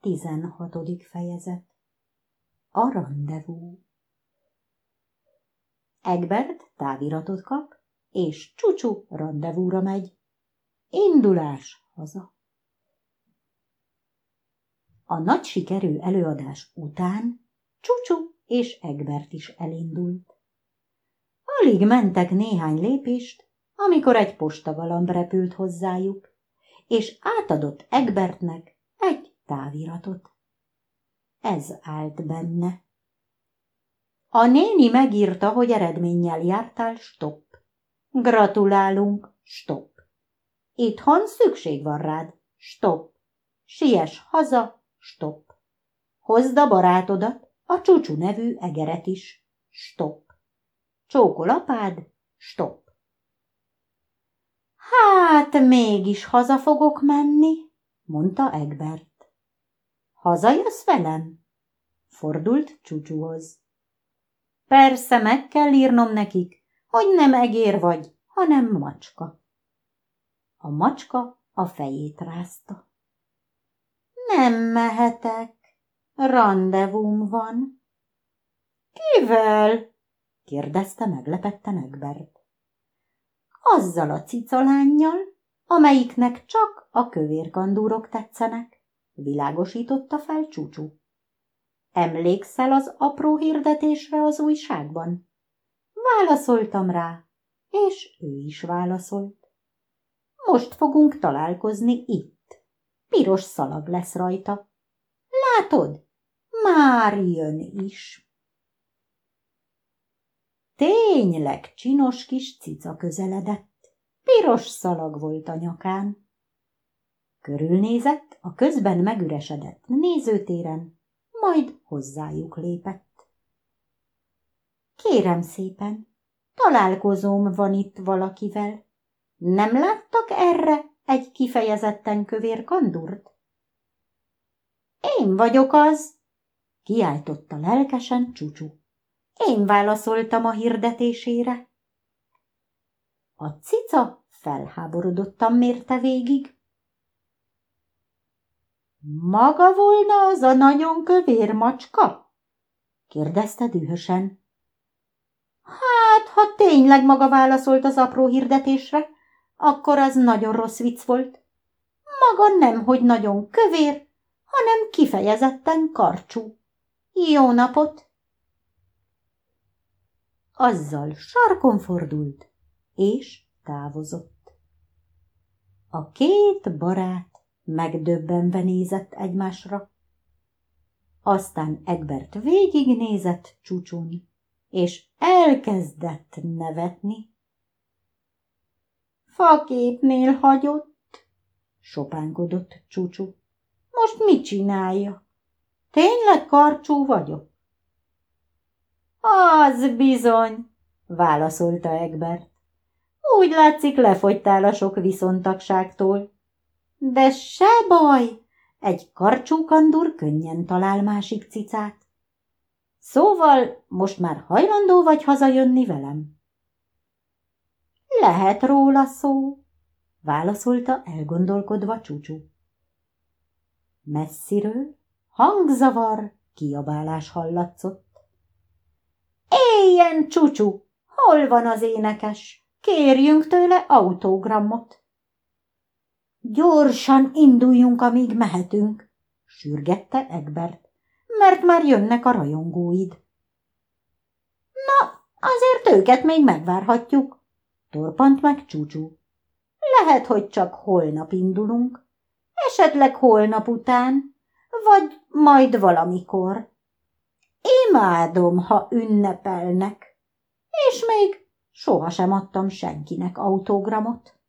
Tizenhatodik fejezet A rendezvú Egbert táviratot kap, és Csucsu rendezvúra megy. Indulás haza. A nagy sikerű előadás után Csucsu és Egbert is elindult. Alig mentek néhány lépést, amikor egy postagalamb repült hozzájuk, és átadott Egbertnek egy táviratot. Ez állt benne. A néni megírta, hogy eredménnyel jártál, stop. Gratulálunk, stop. Itthon szükség van rád, stop. Siess haza, stop. Hozd a barátodat, a csúcsú nevű egeret is, stop. Csókol apád, stop. Hát mégis haza fogok menni, mondta Egbert. Hazajössz velem? Fordult csúcsúhoz. Persze meg kell írnom nekik, hogy nem egér vagy, hanem macska. A macska a fejét rázta. Nem mehetek, randevum van. Kivel? kérdezte meglepetten Egbert. Azzal a cicalánnyal, amelyiknek csak a kövérkandúrok tetszenek világosította fel Csúcsú. Emlékszel az apró hirdetésre az újságban? Válaszoltam rá, és ő is válaszolt. Most fogunk találkozni itt. Piros szalag lesz rajta. Látod? Már jön is. Tényleg csinos kis cica közeledett. Piros szalag volt a nyakán. Körülnézett a közben megüresedett nézőtéren, majd hozzájuk lépett. Kérem szépen, találkozóm van itt valakivel. Nem láttak erre egy kifejezetten kövér kandurt? Én vagyok az, kiáltotta lelkesen Csucsu. Én válaszoltam a hirdetésére. A cica felháborodottan mérte végig. Maga volna az a nagyon kövér macska? kérdezte dühösen. Hát, ha tényleg maga válaszolt az apró hirdetésre, akkor az nagyon rossz vicc volt. Maga nem, hogy nagyon kövér, hanem kifejezetten karcsú. Jó napot! Azzal sarkon fordult, és távozott. A két barát megdöbbenve nézett egymásra. Aztán Egbert végignézett csúcsun, és elkezdett nevetni. Faképnél hagyott, sopánkodott csúcsú. Most mit csinálja? Tényleg karcsú vagyok? Az bizony, válaszolta Egbert. Úgy látszik, lefogytál a sok viszontagságtól. De se baj, egy karcsúkandur könnyen talál másik cicát. Szóval most már hajlandó vagy hazajönni velem? Lehet róla szó, válaszolta elgondolkodva csúcsú. Messziről hangzavar, kiabálás hallatszott. Éljen, csúcsú, hol van az énekes? Kérjünk tőle autogramot. Gyorsan induljunk, amíg mehetünk, sürgette Egbert, mert már jönnek a rajongóid. Na, azért őket még megvárhatjuk, torpant meg Csúcsú. Lehet, hogy csak holnap indulunk, esetleg holnap után, vagy majd valamikor. Imádom, ha ünnepelnek, és még sohasem adtam senkinek autogramot.